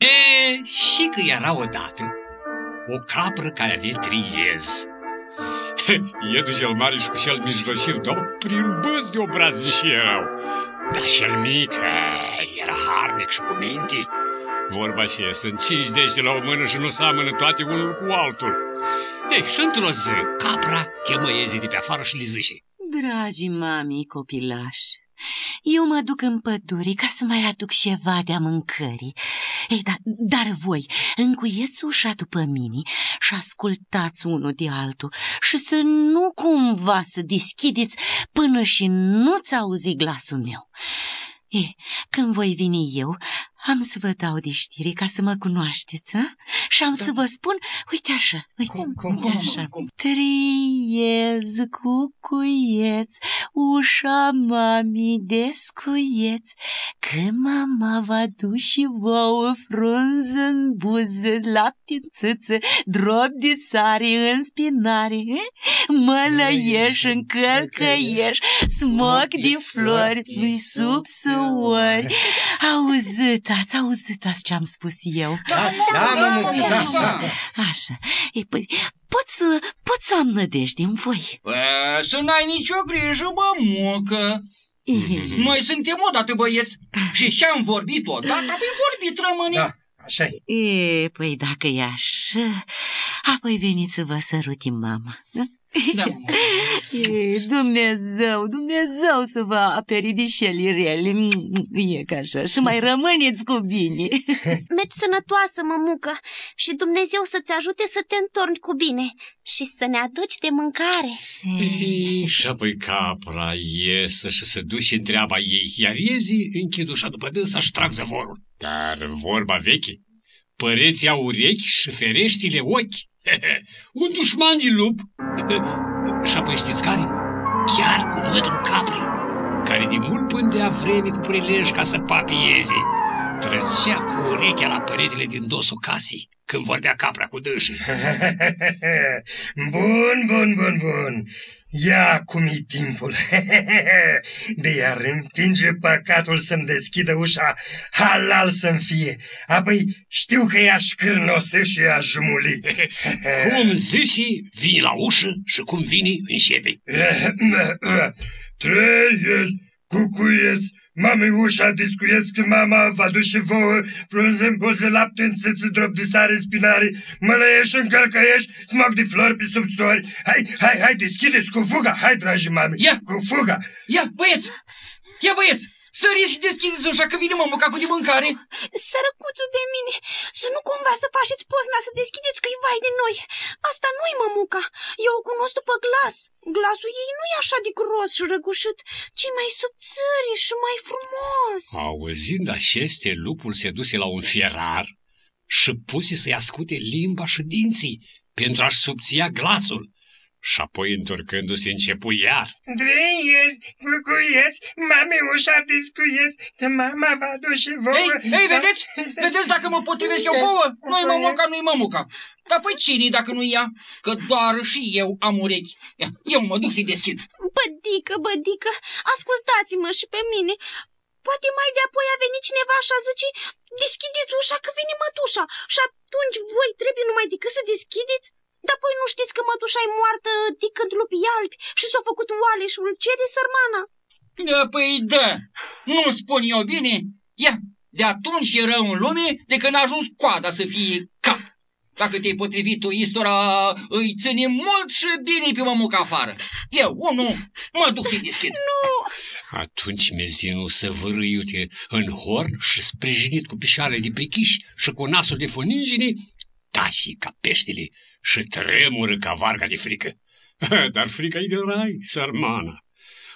E, și că era odată o capră care avea triez. Iedul cel mare și cu cel mijlociu, dar prin băzi de obraznici erau. Dar cel mic era harnic și cu minte. Vorba și sunt cinci dește la o mână și nu seamănă toate unul cu altul. Ei, și într-o zi, capra chemă iezii de pe afară și le zice. Dragii mami copilași, eu mă duc în pădure ca să mai aduc ceva de-a mâncării. Ei, dar, dar voi încuieți ușa după mine și ascultați unul de altul și să nu cumva să deschideți până și nu-ți auzi glasul meu. E, când voi veni eu, am să vă dau de știri ca să mă cunoașteți, a? Și am da. să vă spun, uite așa, uite, cum, cum, uite așa. Cum, cum. Triez cu cuieț, ușa mami descuieț, că mama va duce vouă frunză în buză, lapte în țâță, drop de sare în spinare, mălăieș în călcăieș, smoc de flori, sub suori. Auzit, ați auzit ce-am spus eu? Da, da, mă, da, da, da. Așa, e, păi, pot să, pot să am nădejde în voi. Păi, să n-ai nicio grijă, bă, mucă. Noi suntem odată băieți și ce-am vorbit odată, apoi vorbit rămâne. Da, așa e. E, păi dacă e așa, apoi veniți să vă sărutim mama. Da? Da, Dumnezeu, Dumnezeu să vă aperi de șelirele, e ca așa, și mai rămâneți cu bine. Mergi sănătoasă, mămucă, și Dumnezeu să-ți ajute să te întorni cu bine și să ne aduci de mâncare. Și apoi capra iesă și se duce în treaba ei, iar iezi închid ușa după dânsa și trag zăvorul. Dar vorba veche, păreți au urechi și fereștile ochi. Un dușman de lup. Și apoi știți care? Chiar cu mătrul capri, care de mult pândea vreme cu prilej ca să papieze. Trăcea cu urechea la păretele din dosul casei când vorbea capra cu dâșii. bun, bun, bun, bun. Ia cum e timpul. De iar împinge păcatul să-mi deschidă ușa, halal să-mi fie. Apoi știu că ea șcârnosă și ea jumuli. cum zici, vii la ușă și cum vine, înșepe. Trăiesc, cucuieți, Mami ușa discuieți că mama va duce vouă, frunze în poze, lapte în țâță, drop de sare în spinare, mălăiești în călcăiești, smoc de flori pe sub sori. Hai, hai, hai, deschideți cu fuga, hai, dragi mami, Ia. cu fuga. Ia, băieți, ia băieți, Săriți și deschideți ușa că vine mămuca cu de mâncare. Sărăcuțul de mine, să nu cumva să faceți pozna să deschideți că-i vai de noi. Asta nu-i mămuca, eu o cunosc după glas. Glasul ei nu e așa de gros și răgușit, ci mai subțire și mai frumos. Auzind aceste, lupul se duse la un fierar și puse să-i ascute limba și dinții pentru a-și subția glasul și apoi, întorcându-se, începu iar. Drăiesc, cucuieți, mame ușa discuieți, că mama va duce vouă. Ei, ei, vedeți? Vedeți dacă mă potrivesc eu vouă? Nu-i mămuca, nu-i mămuca. Dar păi cine dacă nu ea? Că doar și eu am urechi. Ia, eu mă duc să-i deschid. Bădică, bădică, ascultați-mă și pe mine. Poate mai de apoi a venit cineva și a zice, deschideți ușa că vine mătușa și atunci voi trebuie numai decât să deschideți? Dar păi nu știți că mătușa e moartă de când lupii albi și s-a făcut oale și îl cere sărmana? Da, păi da, nu spun eu bine? Ia, de atunci e rău în lume de când a ajuns coada să fie cap. Dacă te-ai potrivit tu, istora îi ține mult și bine pe mămuca afară. Eu, unul, mă duc să-i deschid. Nu! Atunci mezinul să vârâiute în horn și sprijinit cu pișoarele de prichiși și cu nasul de funingine, tași ca peștele și tremură ca varga de frică. Dar frica e de rai, sărmana.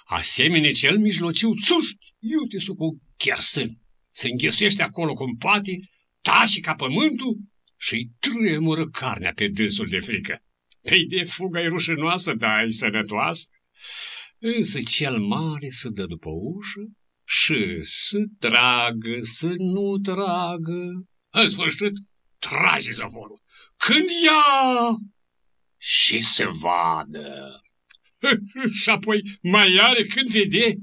Asemenea cel mijlociu, țuști, iute sub un chersân. Se înghesuiește acolo cum poate, tași ca pământul și tremură carnea pe dânsul de frică. Păi de fuga e rușinoasă, dar e sănătoasă. Însă cel mare să dă după ușă și să tragă, să nu tragă. În sfârșit, trage zăvorul când ia? Și se vadă. și apoi mai are când vede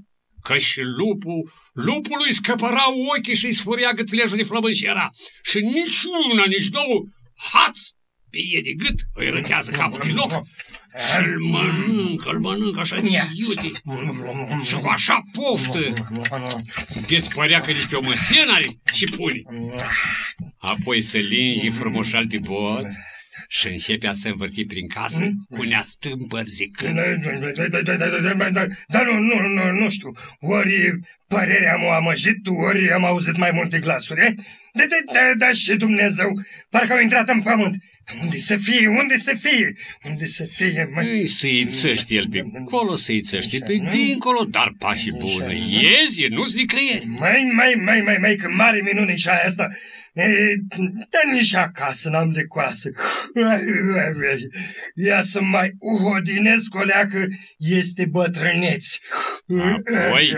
că și lupul, lupului scăpărau ochii și-i sfuria gâtlejul de flămânșera și nici una, nici două, haț, bie de gât, îi rătează capul din loc și îl mănâncă, îl mănâncă așa iute și cu așa poftă. De-ți părea că nici pe o măsenă are și pune. Apoi să lingi frumușal pe bot și începe a se învârti prin casă cu neastâmpări zicând. Dar nu, nu, nu, nu știu, ori părerea m-a amăjit, ori am auzit mai multe glasuri, eh? Da, da, da, da, și Dumnezeu, parcă au intrat în pământ. Unde să fie, unde să fie, unde să fie, mă? Ei, să-i țăști el pe acolo, să-i țăști pe dincolo, dar pașii bună, iezi, nu-ți nicăieri. Mai, mai, mai, mai, mai, că mare minune și aia asta. E, dar nici acasă n-am de coasă. Ia să mai uhodinesc o leacă, este bătrâneți. Apoi,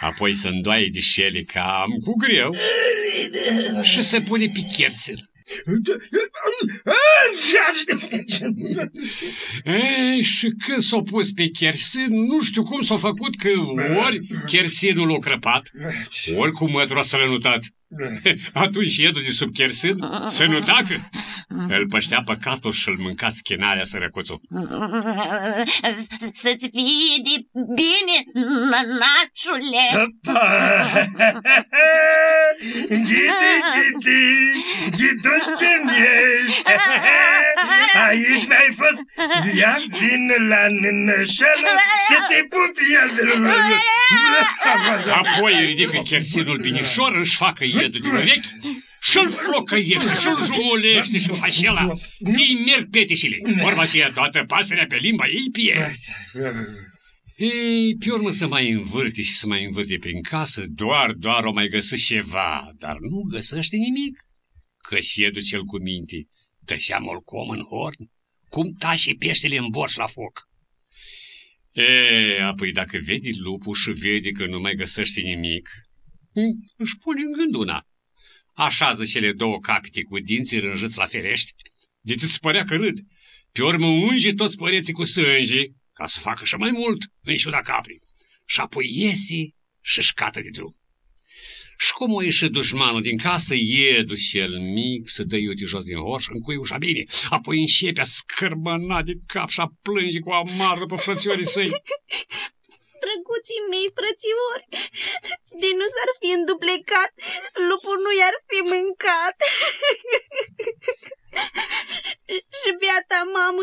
apoi să îndoaie de șele cam cu greu și să pune pe cherțel. Ei, și când s-a pus pe chersin, nu știu cum s-a făcut că ori chersinul l-a crăpat, ori cu mătru a strănutat. Atunci iedul de sub chersin să nu tacă. Îl păștea păcatul și îl mânca schinarea sărăcuțul. Să-ți fie de bine, nănașule! Ghidi, ghidi, ghiduș ce ești. Aici mi-ai fost, ia vin la nășelă să te pupi el. Apoi ridică chersinul binișor, își facă iedul din urechi și-l flocăiește, și-l jumulește și-l așa Ei merg petișile. Vorba aceea toată pasărea pe limba ei pie. Ei, pe urmă să mai învârte și să mai învârte prin casă, doar, doar o mai găsesc ceva, dar nu găsește nimic. Că siedu cel cu minte, tăsea molcom în horn, cum tași peștele în borș la foc. E, apoi dacă vede lupul și vede că nu mai găsește nimic, își pune în gând una. Așează cele două capite cu dinții rânjiți la ferești, de ți se părea că râd. Pe urmă unge toți păreții cu sânge, ca să facă și mai mult în ciuda caprii. Și apoi iese și șcată de drum. Și cum o ieși dușmanul din casă, e cel mic să dă iute jos din horș, încui ușa bine, apoi începe a scârbăna de cap și a plânge cu amar după frățiorii săi. Drăguții mei frățiori, de nu s-ar fi înduplecat, lupul nu i-ar fi mâncat. Și beata mamă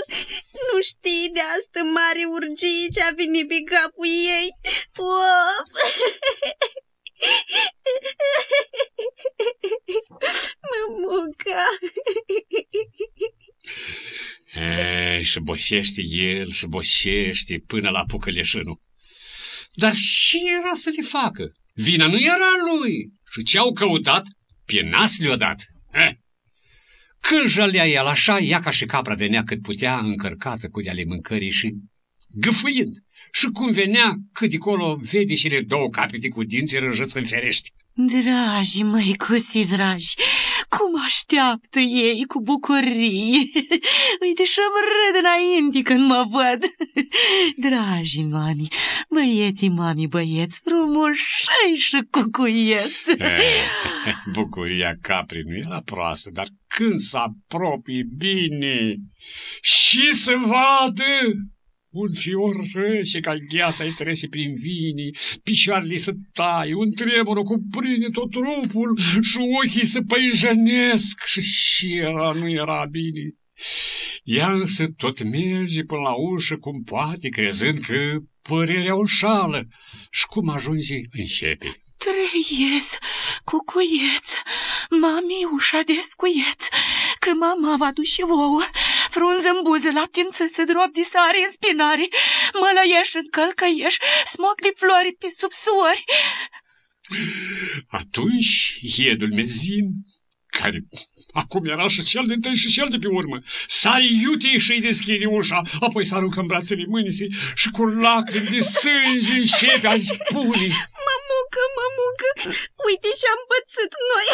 nu știi de asta mare urgie ce a venit pe capul ei. Of! Mămuca! E, și boșește el, și boșește până la apucă leșânul. Dar ce era să le facă? Vina nu era lui. Și ce au căutat? Pe nas le-o dat. Eh. Când jalea el așa, ea ca și capra venea cât putea încărcată cu de-ale mâncării și gâfâind. Și cum venea, cât de acolo vede și le două capete cu dinții rânjăți în ferești. Dragi măicuții dragi, cum așteaptă ei cu bucurie. Uite și-mi râd înainte când mă văd. Dragi mami, băieții mami, băieți frumoși și cucuieți. Bucuria caprii nu era proastă, dar când s apropie bine și să vadă un fior rece ca gheața îi trece prin vini, picioarele să tai, un tremur cuprinde tot trupul și ochii se păijănesc și și era, nu era bine. Ea însă tot merge până la ușă cum poate, crezând că părerea o șală și cum ajunge începe. Trăiesc, cucuieț, mami ușa descuieț, că mama va duce vouă, frunză în buze, lapte în țâță, drop de sare în spinare, mălăieș în călcăieș, smoc de flori pe subsuori. Atunci iedul mezin care acum era și cel de tâi și cel de pe urmă. Sari iute și-i deschide ușa, apoi s aruncă în brațele mânisii și cu lacrimi de sânge începe a spune. Mămucă, mămucă, uite ce-am pățit noi.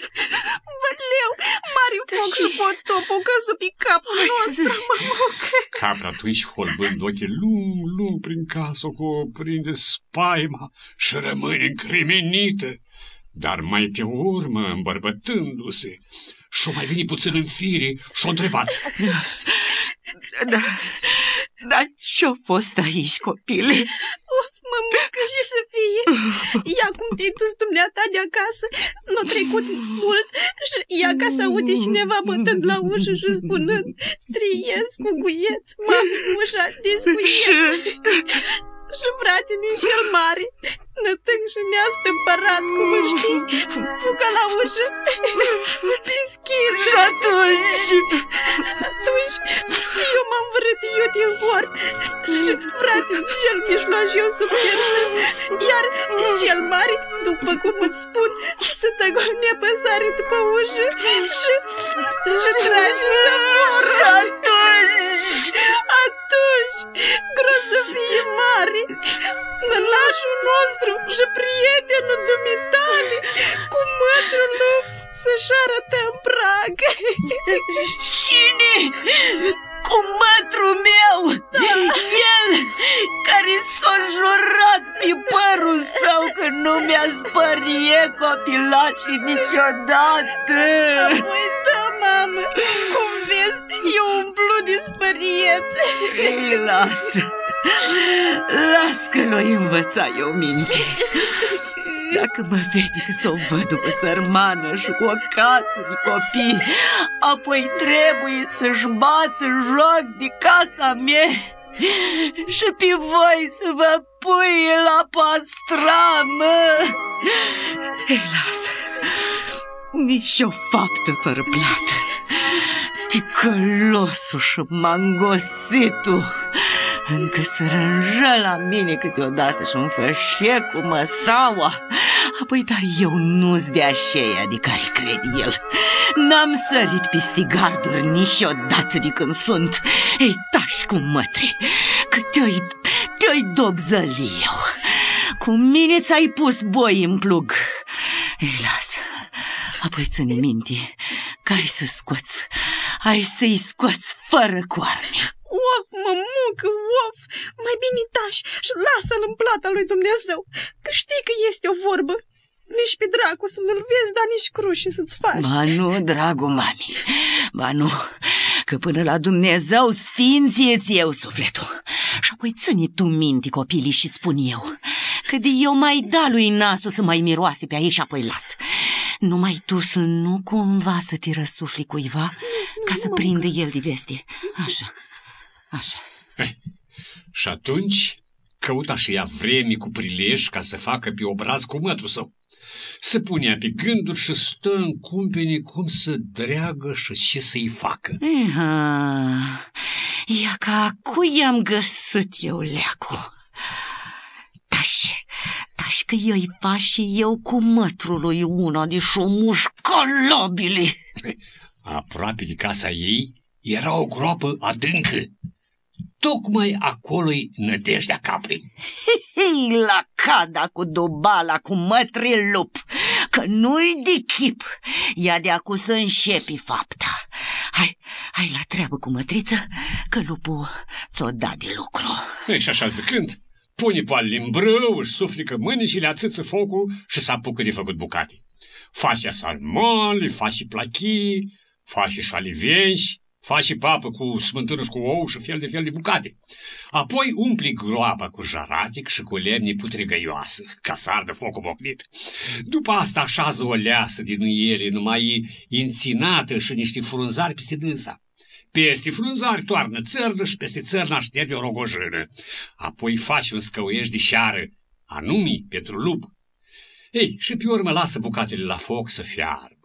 Văleu, mare foc și potopul căzut pe capul nostru, mămucă. Capra atunci, holbând ochii lung, lung prin casă, cu o prinde spaima și rămâne încremenită. Dar mai pe urmă, îmbărbătându-se, și-o mai venit puțin în fire și-o întrebat. Da, dar ce-a fost aici, copile? Of, mămucă și să fie. Ia cum te-ai dus dumneata de acasă, n-a trecut mult și ia ca să aude cineva bătând la ușă și spunând Triez cu guieț, mami, ușa discuieț. Și... și frate din cel mare, nătâng și ne-a stâmpărat, cum îl știi, fucă la ușă să deschidă. Și atunci... Atunci eu m-am vrut eu din hor și frate cel mijlociu sub piersă, iar cel mare, după cum îți spun, să tăgă nepăsare după ușă și, și trage să moră. Și atunci... Atunci, grozăvie mare, nălașul nostru și prietenul dumitale, cu mătrul lui să-și arătă în prag. Cine? Cu mătrul meu! El care s-a jurat pe părul său că nu mi-a spărie copilașii niciodată! Apoi da, mamă, cum vezi, eu umplu de spăriețe. Ei, lasă! Las că l-o învăța eu minte. Dacă mă vede că s-o văd după sărmană și cu o casă de copii, apoi trebuie să-și bată joc de casa mea și pe voi să vă pui la pastramă. Ei, lasă, nici o faptă fără plată. Ticălosul și mangositul încă se rânjă la mine câteodată și îmi fășe cu măsaua. Apoi, dar eu nu-s de aceea de care cred el. N-am sărit peste garduri niciodată de când sunt. Ei, tași cu mătre, că te-oi te dobzăli eu. Cu mine ți-ai pus boi în plug. Ei, lasă. Apoi ține minte că ai să scoți, ai să-i scoți fără coarne. Of, mămucă, of, mai bine tași și lasă-l în plata lui Dumnezeu, că știi că este o vorbă. Nici pe dracu să nu-l vezi, dar nici crușe să-ți faci. Ba nu, dragul mami, ba nu, că până la Dumnezeu sfinție-ți eu sufletul. Și apoi ține tu minte copilii și-ți spun eu, că de eu mai da lui nasul să mai miroase pe aici și apoi las. Numai tu să nu cumva să te răsufli cuiva ca să prindă el de veste. Așa, așa. Și atunci căuta și ea vreme cu prilej ca să facă pe obraz cu mătru său. Se punea pe gânduri și stă în cumpene cum să dreagă și ce să-i facă. Aha, ia ca acu i-am găsit eu leacu. Tași, tași că eu-i fac și eu cu mătrului una de șomuș colobile. Aproape de casa ei era o groapă adâncă. Tocmai acolo-i nădejdea caprei. Hei, la cada cu dubala, cu mătri lup, că nu-i de chip, ia de acu să înșepi fapta. Hai, hai la treabă cu mătriță, că lupul ți-o da de lucru. Ei, și așa zicând, pune poalele în brâu, își suflică mânicile, ațâță focul și se apucă de făcut bucate. Face salmon, face plachii, face și alivenși, face papă cu smântână și cu ou și fel de fel de bucate. Apoi umpli groapa cu jaratic și cu lemne putrigăioasă, ca să ardă focul bocnit. După asta așează o leasă din ele, numai înținată și niște frunzari peste dânsa. Peste frunzari toarnă țărnă și peste țărnă așterne o rogojână. Apoi face un scăuieș de șeară, anumi pentru lup. Ei, și pe urmă lasă bucatele la foc să fiarbă.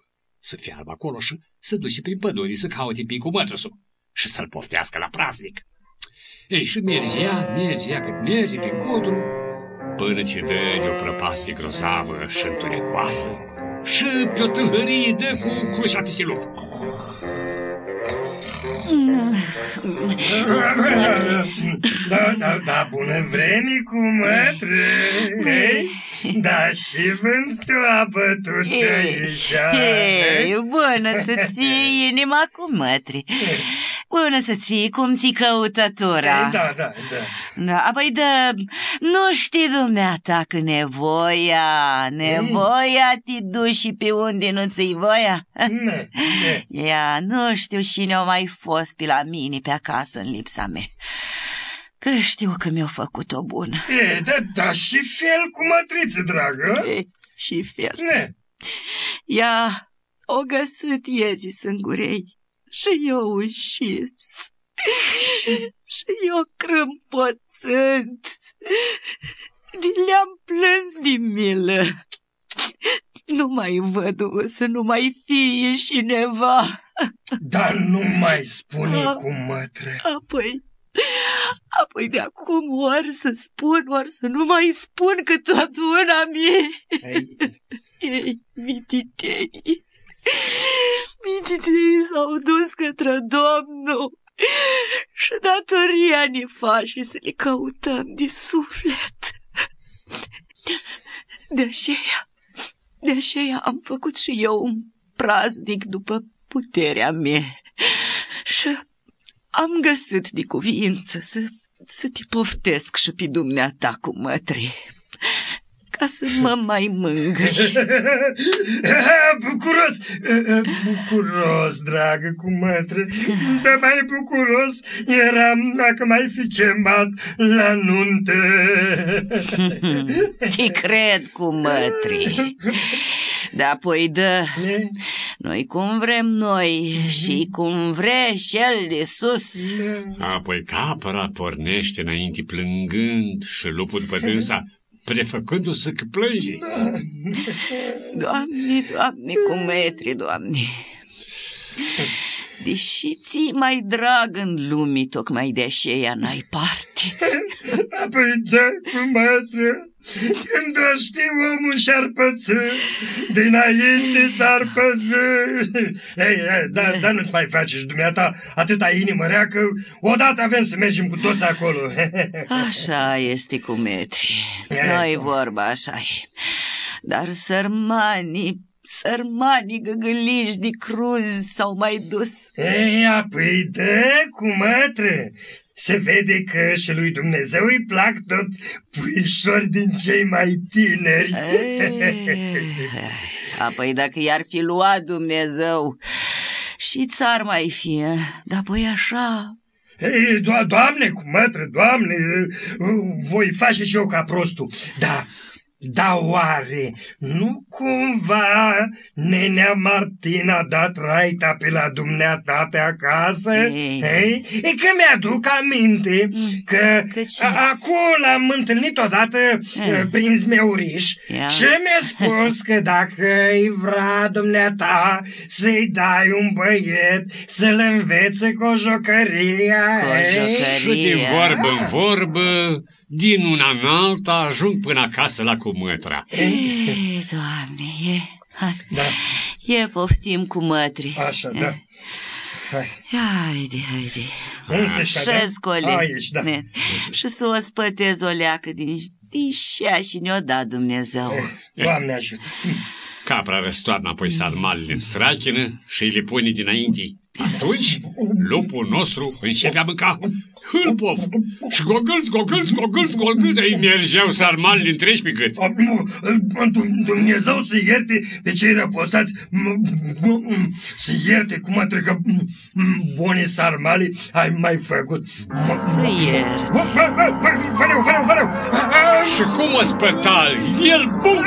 Să fiarbă acolo și să duce prin păduri să caute picul mătrăsul și să-l poftească la praznic. Ei, și mergea, mergea cât merge prin codru, până ce dă de o prăpastie grozavă și întunecoasă și pe o tâlhărie dă cu crucea peste lup. Da, da, da, bună vreme cu mătră. Da, și vântul a bătut Hei, așa. hei, bună să-ți fie inima cu mătri. Bună să ții, cum ți căutătura? Da, da, da. Da, apoi de, nu știi dumneata că nevoia, nevoia te duci și pe unde nu ți voia? Ne, ne. Ia, nu știu și ne-au mai fost pe la mine pe acasă în lipsa mea. Că știu că mi-au făcut o bună. E, da, da, și fel cu mătriță, dragă. E, și fel. Ne. Ea o găsit iezi sângurei și eu ușis. Și eu crâmpoțând. Le-am plâns din milă. Nu mai văd să nu mai fie și neva. Dar nu mai spune cu mătre. Apoi, apoi de acum ori să spun, ori să nu mai spun că tot una mie. Ei, Ei, mititei. Mititei s-au dus către Domnul și datoria ne face să le căutăm de suflet. De aceea, de aceea am făcut și eu un praznic după puterea mea și am găsit de cuvință să, să te poftesc și pe dumneata cu mătri, ca să mă mai mângâi. bucuros, bucuros, dragă, cu mătre. Dar mai bucuros eram dacă mai fi chemat la nuntă. Te cred cu mătri. Dar apoi dă, Ne? noi cum vrem noi și cum vrea cel de sus. Apoi capăra pornește înainte plângând și lupul după dânsa, prefăcându-se că plânge. Doamne, Doamne, cu metri, Doamne. Deși ți mai drag în lumii, tocmai de aceea n-ai parte. Apoi da, cu mătre. Când o știi omul și-ar păță, dinainte s-ar păză. Ei, ei, dar da, nu-ți mai face și dumneata atâta inimă rea că odată avem să mergem cu toți acolo. Așa este cu metri. Noi vorba așa e. Dar sărmanii, sărmanii găgăliși de cruz s-au mai dus. Ei, apoi dă cu mătre. Se vede că și lui Dumnezeu îi plac tot puișori din cei mai tineri. Ei, Apoi dacă i-ar fi luat Dumnezeu și țar mai fi, dar apoi așa... Ei, do- doamne, cu mătră, doamne, voi face și eu ca prostul. Da, da oare, nu cumva nenea Martina a dat raita pe la dumneata pe acasă? Ei. Ei? E că mi-aduc aminte Mm. că Că ce? a- acolo l-am întâlnit odată Eh. prin zmeuriș Ia. și mi-a spus că dacă îi vrea dumneata să-i dai un băiet să-l învețe cu o jocărie. Cu o ei? jocărie. Și din vorbă în vorbă, din una în alta, ajung până acasă la cumătra. Ei, Doamne, e... Hai, Da, e poftim cu mătri. așa, da. Hai. Haide, haide. Unde se șa, da? Și scole. Aici, da. Ne. Și să o spătez o leacă din, din șea și ne-o dat Dumnezeu. Eh, Doamne ajută. Capra răstoarnă apoi sarmalele în strachină și îi le pune dinainte. Atunci, lupul nostru începe a mânca hâlpof și gogâlți, gogâlți, gogâlți, gogâlți. Îi mergeau sarmalele întregi pe gât. A, nu, Dum- Dumnezeu să ierte pe cei răposați, m- m- m- să ierte cum a trecut bune sarmale ai mai făcut. Să ierte. Valeu, valeu, valeu! Și cum o spătal, el buf!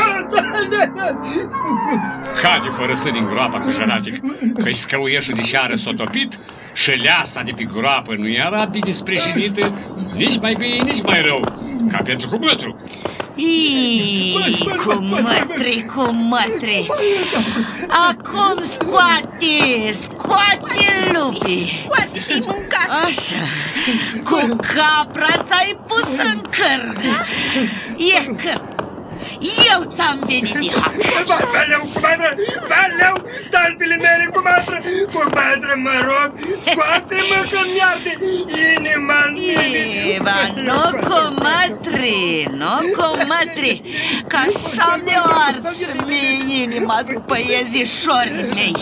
Cade fără să din groapa cu jăratic, că-i scăuieșul de șară s-a topit și leasa de pe groapă nu era bine sprijinită, nici mai bine, nici mai rău, ca pentru cumătru. Ii, cu mătri, cu mătri. Acum scoate, scoate lupii. Scoate și-i mâncat. Așa, cu capra ți-ai pus în cărd. E că, Eu ți-am venit de hac. Valeu, comadră, valeu, talpile mele, comadră, comadră, mă rog, scoate-mă că-mi arde inima în mine. Eva, nu comadre, nu comadre, că așa mi-o ars și mie inima după iezișorii mei.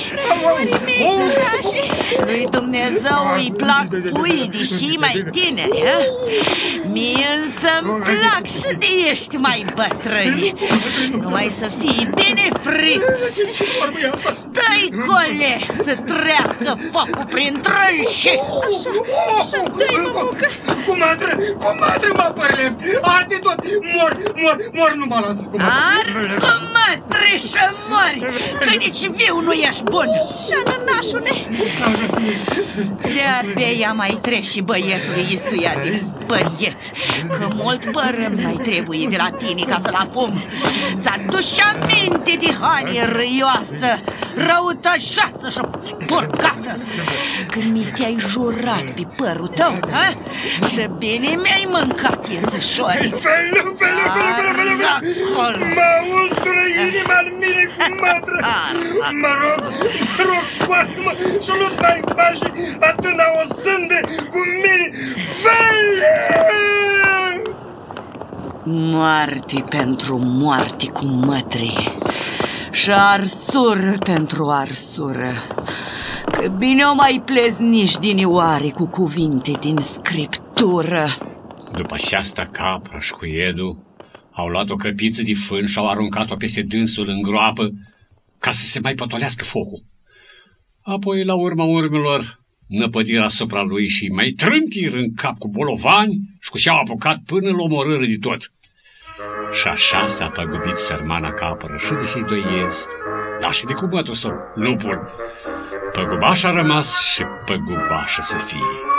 Ori mei sărași. Lui Dumnezeu îi plac puii deși mai tineri, ha? Mie însă-mi plac și de ești mai bătrâni. Numai să fii bine friți. Stai, cole, să treacă focul prin trânși. Dă-i, mămucă! Comadră, comadră, mă părlesc, arde tot, mor, mor, mor, nu mă lasă, comadră. Ars cu mătri și mori, că nici viu nu ești bun. Șanănașule, De-abia mai treci și băietului istuia de băiet Că mult părâm mai trebuie de la tine ca să-l afum Ți-aduci aminte de hanie râioasă, răutășoasă și porcată Când mi te-ai jurat pe părul tău, ha? Și bine mi-ai mâncat iezișori Feleu, feleu, feleu, feleu, feleu, Arza feleu. acolo. Mă ustură inima în mine, comadră. Arza. Mă rog, rog, scoate-mă și nu-ți mai faci atâta o sânde cu mine. Feleu! Moarte pentru moarte cu mătri Și arsur pentru arsură Că bine o mai plezniși din ioare cu cuvinte din scriptură După aceasta, capra și cu Edu au luat o căpiță de fân și au aruncat-o peste dânsul în groapă ca să se mai potolească focul. Apoi, la urma urmelor, năpădirea asupra lui și mai trântir în cap cu bolovani și cu și-au apucat până la omorâre de tot. Și așa s-a păgubit sărmana capră și de cei doi iezi, dar și de cumătul său, lupul. Păgubaș a rămas și păgubașă să fie.